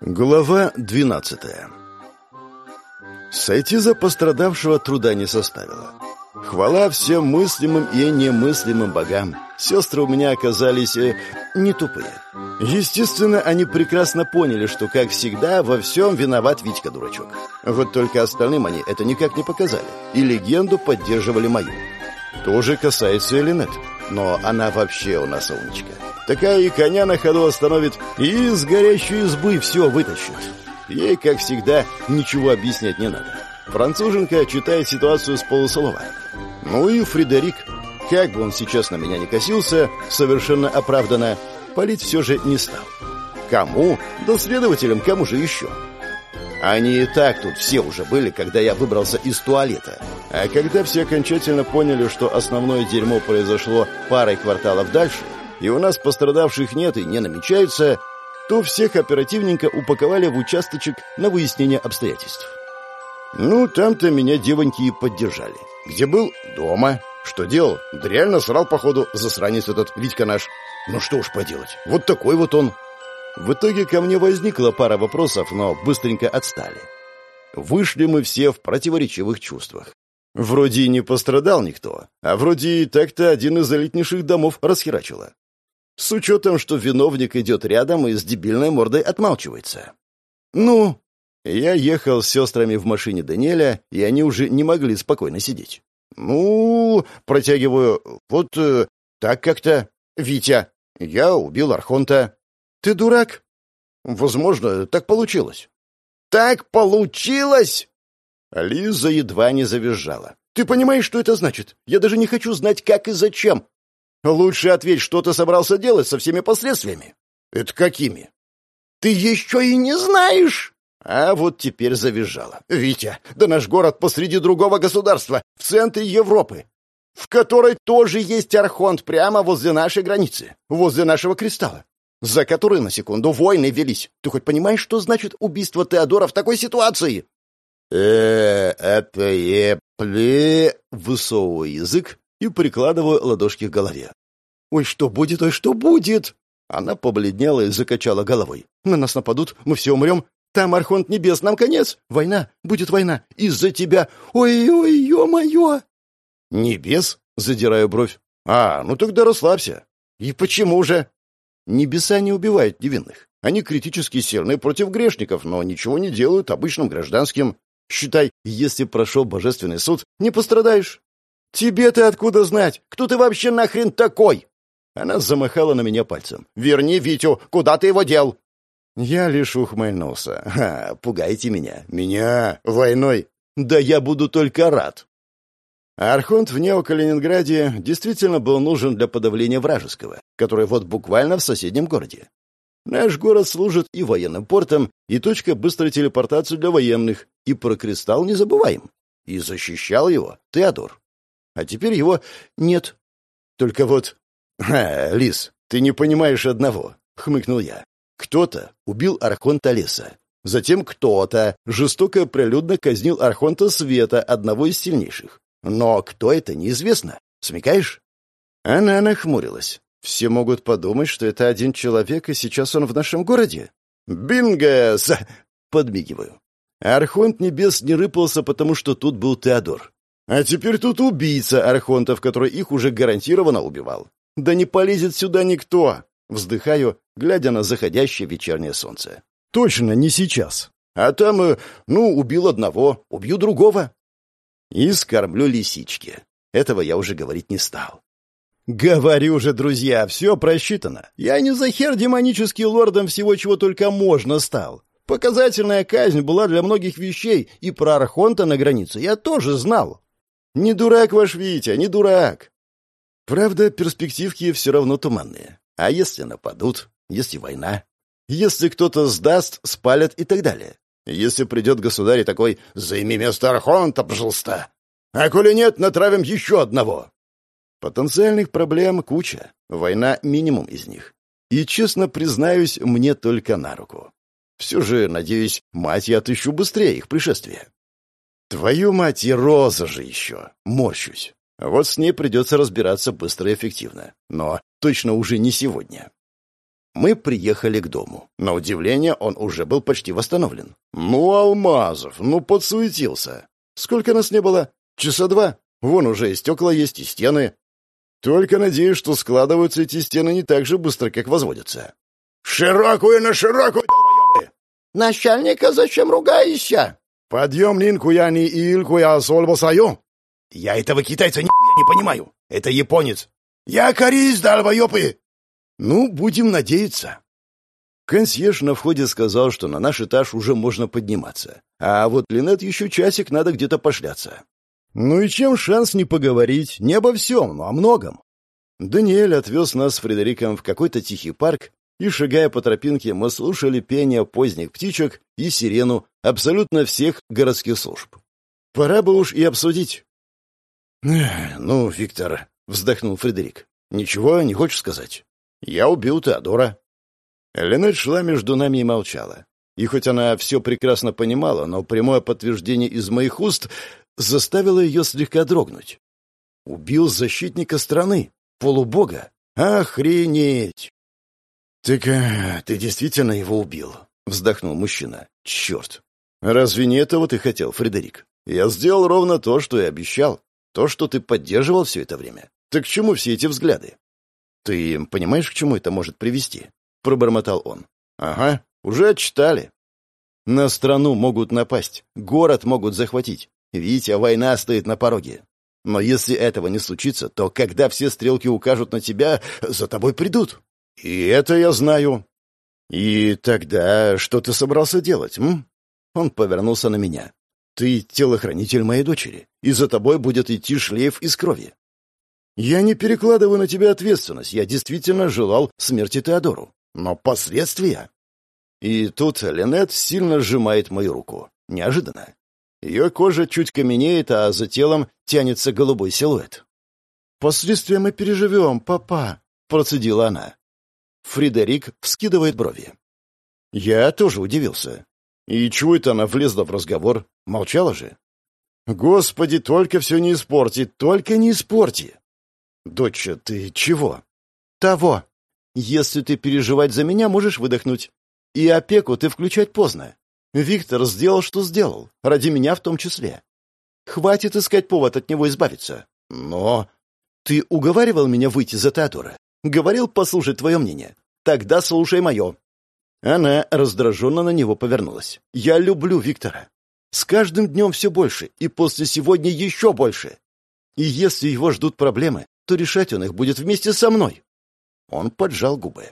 Глава 12 Сойти за пострадавшего труда не составило. Хвала всем мыслимым и немыслимым богам. Сестры у меня оказались э, не тупые. Естественно, они прекрасно поняли, что, как всегда, во всем виноват Витька-дурачок. Вот только остальным они это никак не показали. И легенду поддерживали мою. То же касается Элинет. Но она вообще у нас умничка. Такая и коня на ходу остановит, и из горящей избы все вытащит. Ей, как всегда, ничего объяснять не надо. Француженка читает ситуацию с полуслова. Ну и Фредерик. Как бы он сейчас на меня не косился, совершенно оправданно, палить все же не стал. Кому? Да следователям, кому же еще? Они и так тут все уже были, когда я выбрался из туалета. А когда все окончательно поняли, что основное дерьмо произошло парой кварталов дальше, и у нас пострадавших нет и не намечается, то всех оперативненько упаковали в участочек на выяснение обстоятельств. Ну, там-то меня девоньки и поддержали. Где был? Дома. Что делал? Да реально срал, походу, засранец этот Витька наш. Ну что уж поделать, вот такой вот он. В итоге ко мне возникла пара вопросов, но быстренько отстали. Вышли мы все в противоречивых чувствах. Вроде и не пострадал никто, а вроде и так-то один из элитнейших домов расхерачило. С учетом, что виновник идет рядом и с дебильной мордой отмалчивается. Ну, я ехал с сестрами в машине Даниэля, и они уже не могли спокойно сидеть. Ну, протягиваю, вот э, так как-то. Витя, я убил Архонта. Ты дурак? Возможно, так получилось. Так получилось? Лиза едва не завизжала. Ты понимаешь, что это значит? Я даже не хочу знать, как и зачем. Лучше ответь, что ты собрался делать со всеми последствиями. Это какими? Ты еще и не знаешь. А вот теперь завизжала. Витя, да наш город посреди другого государства, в центре Европы, в которой тоже есть Архонт прямо возле нашей границы, возле нашего кристалла, за которой, на секунду, войны велись. Ты хоть понимаешь, что значит убийство Теодора в такой ситуации? э это епли...» Высовываю язык и прикладываю ладошки к голове. «Ой, что будет, ой, что будет?» Она побледнела и закачала головой. «На нас нападут, мы все умрем. Там Архонт Небес, нам конец. Война, будет война. Из-за тебя. Ой-ой, ё-моё!» «Небес?» — задираю бровь. «А, ну тогда расслабься». «И почему же?» «Небеса не убивают невинных. Они критически сильны против грешников, но ничего не делают обычным гражданским. Считай, если прошел божественный суд, не пострадаешь. Тебе-то откуда знать? Кто ты вообще нахрен такой? Она замахала на меня пальцем. «Верни Витю! Куда ты его дел?» Я лишь ухмыльнулся. «Ха, пугайте меня. Меня? Войной? Да я буду только рад!» Архонт в Неокалининграде действительно был нужен для подавления вражеского, который вот буквально в соседнем городе. Наш город служит и военным портом, и точка быстрой телепортации для военных, и про кристалл не забываем. И защищал его Теодор. А теперь его нет. Только вот «Ха, Лис, ты не понимаешь одного», — хмыкнул я. «Кто-то убил Архонта Леса. Затем кто-то жестоко прилюдно казнил Архонта Света, одного из сильнейших. Но кто это, неизвестно. Смекаешь?» Она нахмурилась. «Все могут подумать, что это один человек, и сейчас он в нашем городе». «Бинго!» — подмигиваю. Архонт Небес не рыпался, потому что тут был Теодор. А теперь тут убийца Архонтов, который их уже гарантированно убивал. Да не полезет сюда никто. Вздыхаю, глядя на заходящее вечернее солнце. Точно не сейчас. А там, э, ну, убил одного, убью другого. И скормлю лисички. Этого я уже говорить не стал. Говорю же, друзья, все просчитано. Я не за хер демонический лордом всего, чего только можно стал. Показательная казнь была для многих вещей, и про Архонта на границе я тоже знал. Не дурак ваш Витя, не дурак. Правда, перспективки все равно туманные. А если нападут? Если война? Если кто-то сдаст, спалят и так далее? Если придет государь и такой «Займи место Архонта, пожалуйста!» А коли нет, натравим еще одного. Потенциальных проблем куча. Война — минимум из них. И, честно признаюсь, мне только на руку. Все же, надеюсь, мать я отыщу быстрее их пришествия. Твою мать, и Роза же еще. Морщусь. Вот с ней придется разбираться быстро и эффективно. Но точно уже не сегодня. Мы приехали к дому. На удивление, он уже был почти восстановлен. Ну, Алмазов, ну подсуетился. Сколько нас не было? Часа два? Вон уже и стекла есть, и стены. Только надеюсь, что складываются эти стены не так же быстро, как возводятся. «Широкую на широкую, долбоебы!» «Начальника зачем ругаешься?» «Подъем линку я не илку я сольбасаю!» «Я этого китайца нихуя не понимаю! Это японец!» «Я корись, долбоебы!» «Ну, будем надеяться». Консьерж на входе сказал, что на наш этаж уже можно подниматься. А вот Линет еще часик надо где-то пошляться. Ну и чем шанс не поговорить? Не обо всем, но о многом. Даниэль отвез нас с Фредериком в какой-то тихий парк, и, шагая по тропинке, мы слушали пение поздних птичек и сирену абсолютно всех городских служб. Пора бы уж и обсудить. «Ну, Виктор», — вздохнул Фредерик, — «ничего не хочешь сказать?» «Я убил Теодора». Линет шла между нами и молчала. И хоть она все прекрасно понимала, но прямое подтверждение из моих уст заставило ее слегка дрогнуть. «Убил защитника страны, полубога. Охренеть!» «Так а, ты действительно его убил?» — вздохнул мужчина. «Черт! Разве не этого ты хотел, Фредерик? Я сделал ровно то, что и обещал. То, что ты поддерживал все это время. Так к чему все эти взгляды?» «Ты понимаешь, к чему это может привести?» — пробормотал он. «Ага, уже отчитали. На страну могут напасть, город могут захватить. Витя, война стоит на пороге. Но если этого не случится, то когда все стрелки укажут на тебя, за тобой придут. И это я знаю. И тогда что ты собрался делать, м? Он повернулся на меня. Ты телохранитель моей дочери, и за тобой будет идти шлейф из крови. Я не перекладываю на тебя ответственность. Я действительно желал смерти Теодору. Но последствия... И тут Ленет сильно сжимает мою руку. Неожиданно. Ее кожа чуть каменеет, а за телом тянется голубой силуэт. «Последствия мы переживем, папа», — процедила она. Фредерик вскидывает брови. Я тоже удивился. И чего это она влезла в разговор? Молчала же. Господи, только все не испорти, только не испорти. «Доча, ты чего?» «Того. Если ты переживать за меня, можешь выдохнуть. И опеку ты включать поздно. Виктор сделал, что сделал, ради меня в том числе. Хватит искать повод от него избавиться. Но ты уговаривал меня выйти за Теодора. Говорил послушать твое мнение. Тогда слушай мое». Она раздраженно на него повернулась. «Я люблю Виктора. С каждым днем все больше, и после сегодня еще больше. И если его ждут проблемы, то решать он их будет вместе со мной. Он поджал губы.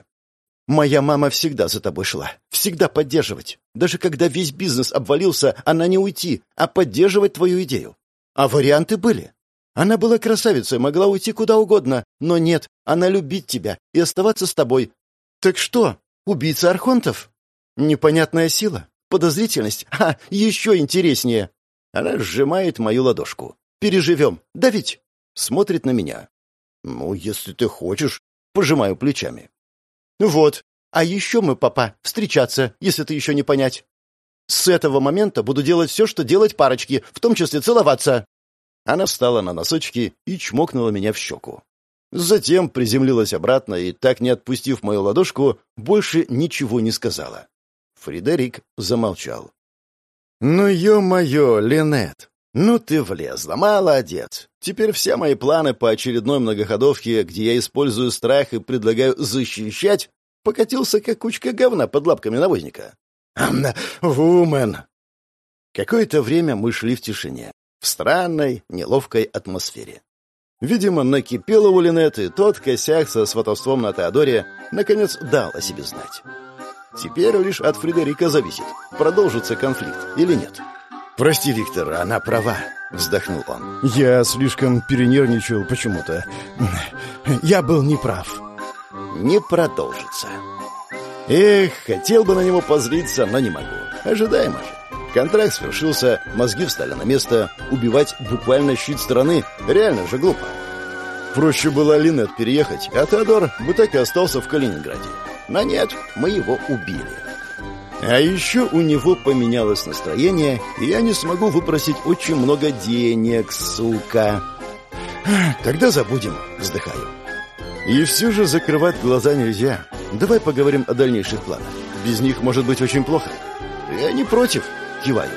«Моя мама всегда за тобой шла, всегда поддерживать. Даже когда весь бизнес обвалился, она не уйти, а поддерживать твою идею. А варианты были. Она была красавицей, могла уйти куда угодно, но нет, она любит тебя и оставаться с тобой. Так что, убийца Архонтов? Непонятная сила, подозрительность, а еще интереснее. Она сжимает мою ладошку. Переживем, давить. Смотрит на меня. «Ну, если ты хочешь», — пожимаю плечами. «Вот. А еще мы, папа, встречаться, если ты еще не понять. С этого момента буду делать все, что делать парочки, в том числе целоваться». Она встала на носочки и чмокнула меня в щеку. Затем приземлилась обратно и, так не отпустив мою ладошку, больше ничего не сказала. Фредерик замолчал. «Ну, ё-моё, Линет, «Ну ты влезла, молодец. Теперь все мои планы по очередной многоходовке, где я использую страх и предлагаю защищать, покатился как кучка говна под лапками навозника. Вумен!» Какое-то время мы шли в тишине, в странной, неловкой атмосфере. Видимо, накипело у Линеты, тот косяк со сватовством на Теодоре наконец дал о себе знать. Теперь лишь от Фредерика зависит, продолжится конфликт или нет. «Прости, Виктор, она права», — вздохнул он. «Я слишком перенервничал почему-то. Я был неправ». «Не продолжится». Эх, хотел бы на него позриться, но не могу. Ожидаемо же. Контракт свершился, мозги встали на место. Убивать буквально щит страны реально же глупо. Проще было Линет переехать, а Теодор бы так и остался в Калининграде. Но нет, мы его убили. А еще у него поменялось настроение, и я не смогу выпросить очень много денег, сука. Тогда забудем, вздыхаю. И все же закрывать глаза нельзя. давай поговорим о дальнейших планах. Без них может быть очень плохо. Я не против, киваю.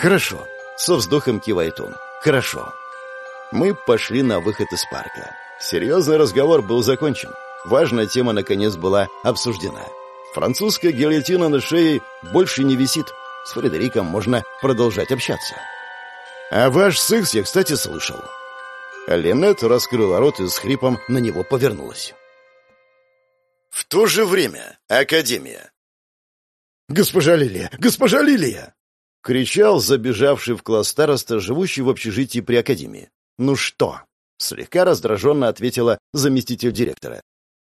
Хорошо. Со вздохом кивает он. Хорошо. Мы пошли на выход из парка. Серьезный разговор был закончен. Важная тема, наконец, была обсуждена. Французская гильотина на шее больше не висит. С Фредериком можно продолжать общаться. А ваш секс я, кстати, слышал. Ленет раскрыла рот и с хрипом на него повернулась. В то же время Академия. «Госпожа Лилия! Госпожа Лилия!» — кричал забежавший в класс староста, живущий в общежитии при Академии. «Ну что?» — слегка раздраженно ответила заместитель директора.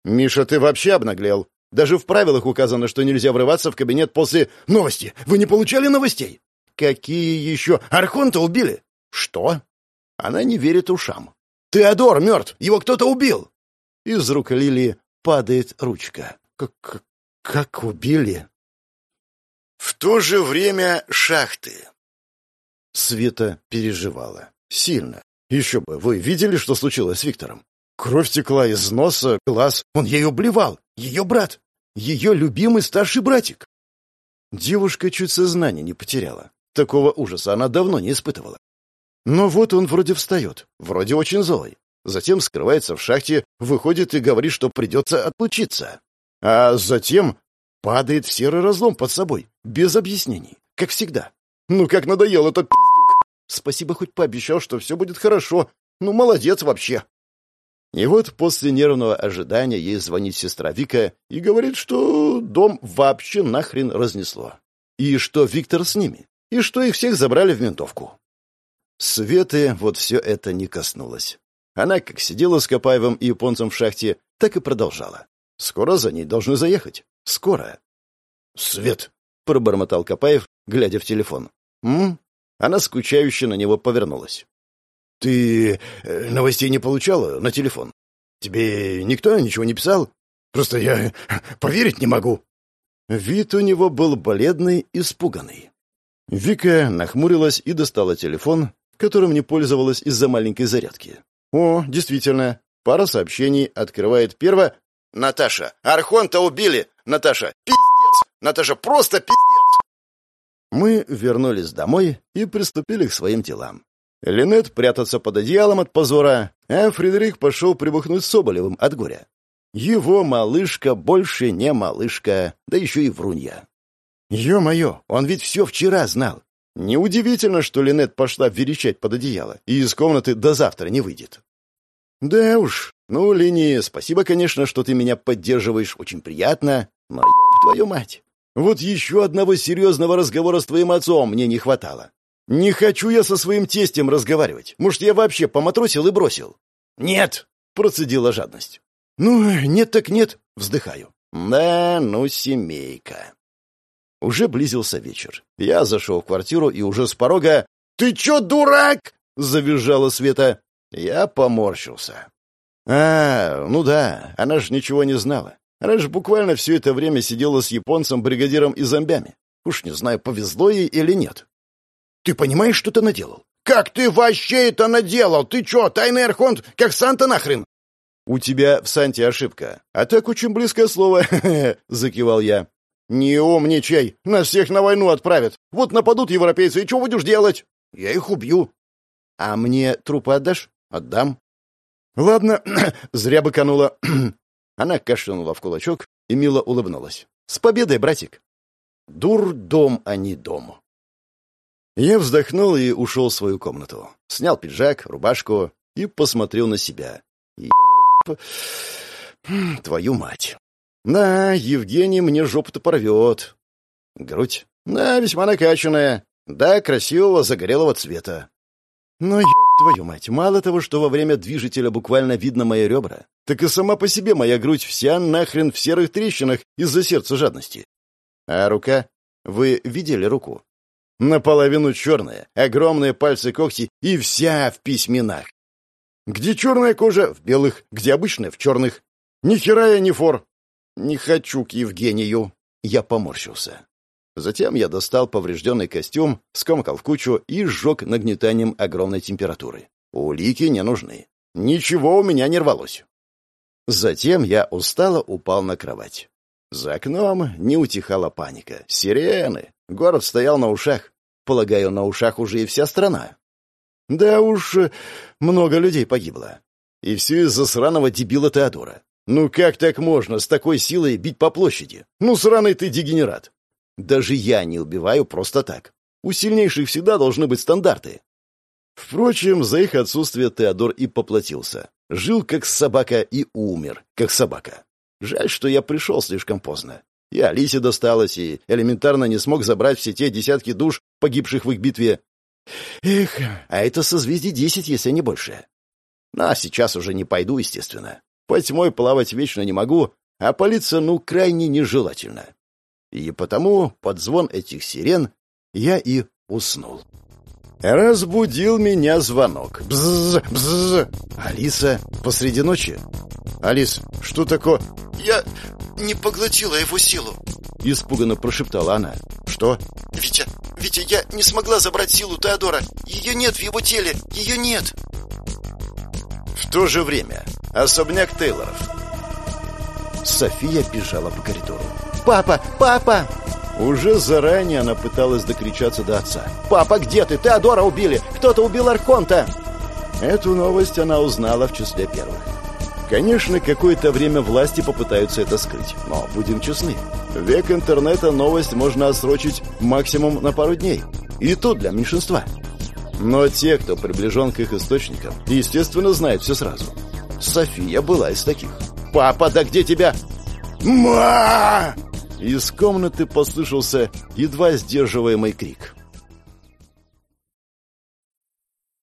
«Миша, ты вообще обнаглел. Даже в правилах указано, что нельзя врываться в кабинет после новости. Вы не получали новостей? Какие еще? Архонта убили? Что? Она не верит ушам. Теодор мертв. Его кто-то убил. Из рук Лилии падает ручка. Как, как убили? В то же время шахты. Света переживала. Сильно. Еще бы, вы видели, что случилось с Виктором? Кровь текла из носа, глаз. Он ею блевал. Ее брат. Ее любимый старший братик. Девушка чуть сознание не потеряла. Такого ужаса она давно не испытывала. Но вот он вроде встает, вроде очень злой. Затем скрывается в шахте, выходит и говорит, что придется отлучиться. А затем падает в серый разлом под собой, без объяснений, как всегда. Ну как надоел этот пиздюк. Спасибо, хоть пообещал, что все будет хорошо. Ну, молодец вообще. И вот после нервного ожидания ей звонит сестра Вика и говорит, что дом вообще нахрен разнесло. И что Виктор с ними. И что их всех забрали в ментовку. Светы вот все это не коснулось. Она как сидела с Копаевым и японцем в шахте, так и продолжала. Скоро за ней должны заехать. Скоро. «Свет!» — пробормотал Копаев, глядя в телефон. «М?», Она скучающе на него повернулась. «Ты э, новостей не получала на телефон? Тебе никто ничего не писал? Просто я поверить не могу». Вид у него был бледный, испуганный. Вика нахмурилась и достала телефон, которым не пользовалась из-за маленькой зарядки. «О, действительно, пара сообщений открывает первое. «Наташа, Архонта убили! Наташа, пиздец! Наташа, просто пиздец!» Мы вернулись домой и приступили к своим делам. Линет прятаться под одеялом от позора, а Фредерик пошел прибухнуть Соболевым от горя. Его малышка больше не малышка, да еще и врунья. Ё-моё, он ведь все вчера знал. Неудивительно, что Линет пошла верещать под одеяло и из комнаты до завтра не выйдет. Да уж, ну, Лини, спасибо, конечно, что ты меня поддерживаешь, очень приятно, но ёб твою мать. Вот еще одного серьезного разговора с твоим отцом мне не хватало. Не хочу я со своим тестем разговаривать. Может, я вообще поматросил и бросил? Нет, процедила жадность. Ну, нет так нет, вздыхаю. Да, ну, семейка. Уже близился вечер. Я зашел в квартиру и уже с порога... «Ты чё, дурак?» — завизжала Света. Я поморщился. «А, ну да, она же ничего не знала. Же буквально все это время сидела с японцем, бригадиром и зомбями. Уж не знаю, повезло ей или нет. Ты понимаешь, что ты наделал? Как ты вообще это наделал? Ты чё, тайный архонт, как Санта нахрен? У тебя в Санте ошибка. А так очень близкое слово, закивал я. Не умничай, нас всех на войну отправят. Вот нападут европейцы, и что будешь делать? Я их убью. А мне трупы отдашь? Отдам. Ладно, зря быканула. Она кашлянула в кулачок и мило улыбнулась. С победой, братик. Дур-дом, а не дом. Я вздохнул и ушел в свою комнату. Снял пиджак, рубашку и посмотрел на себя. Еб... Твою мать. Да, Евгений мне жопу-то порвет. Грудь. Да, весьма накачанная. Да, красивого загорелого цвета. Но еб твою мать, мало того, что во время движителя буквально видно мои ребра, так и сама по себе моя грудь вся нахрен в серых трещинах из-за сердца жадности. А рука? Вы видели руку? Наполовину черная, огромные пальцы-когти и вся в письменах. Где черная кожа? В белых. Где обычная? В черных. Ни хера я не фор. Не хочу к Евгению. Я поморщился. Затем я достал поврежденный костюм, скомкал в кучу и сжег нагнетанием огромной температуры. Улики не нужны. Ничего у меня не рвалось. Затем я устало упал на кровать. За окном не утихала паника. Сирены. Город стоял на ушах. Полагаю, на ушах уже и вся страна. Да уж, много людей погибло. И все из-за сраного дебила Теодора. Ну как так можно с такой силой бить по площади? Ну, сраный ты дегенерат. Даже я не убиваю просто так. У сильнейших всегда должны быть стандарты. Впрочем, за их отсутствие Теодор и поплатился. Жил как собака и умер как собака. Жаль, что я пришел слишком поздно. И Алисе досталось, и элементарно не смог забрать все те десятки душ, погибших в их битве. Эх, а это созвездие десять, если не больше. Ну, а сейчас уже не пойду, естественно. По тьмой плавать вечно не могу, а палиться, ну, крайне нежелательно. И потому под звон этих сирен я и уснул. Разбудил меня звонок. Бзз, бзз. Алиса посреди ночи. Алис, что такое? Я не поглотила его силу. Испуганно прошептала она. Что? Витя, Витя, я не смогла забрать силу Теодора. Ее нет в его теле. Ее нет. В то же время особняк Тейлоров. София бежала по коридору. «Папа! Папа!» Уже заранее она пыталась докричаться до отца. «Папа, где ты? Теодора убили! Кто-то убил Архонта!» Эту новость она узнала в числе первых. Конечно, какое-то время власти попытаются это скрыть, но будем честны. Век интернета новость можно отсрочить максимум на пару дней. И то для меньшинства. Но те, кто приближен к их источникам, естественно, знают все сразу. София была из таких. «Папа, да где тебя?» «Ма!» Из комнаты послышался едва сдерживаемый крик.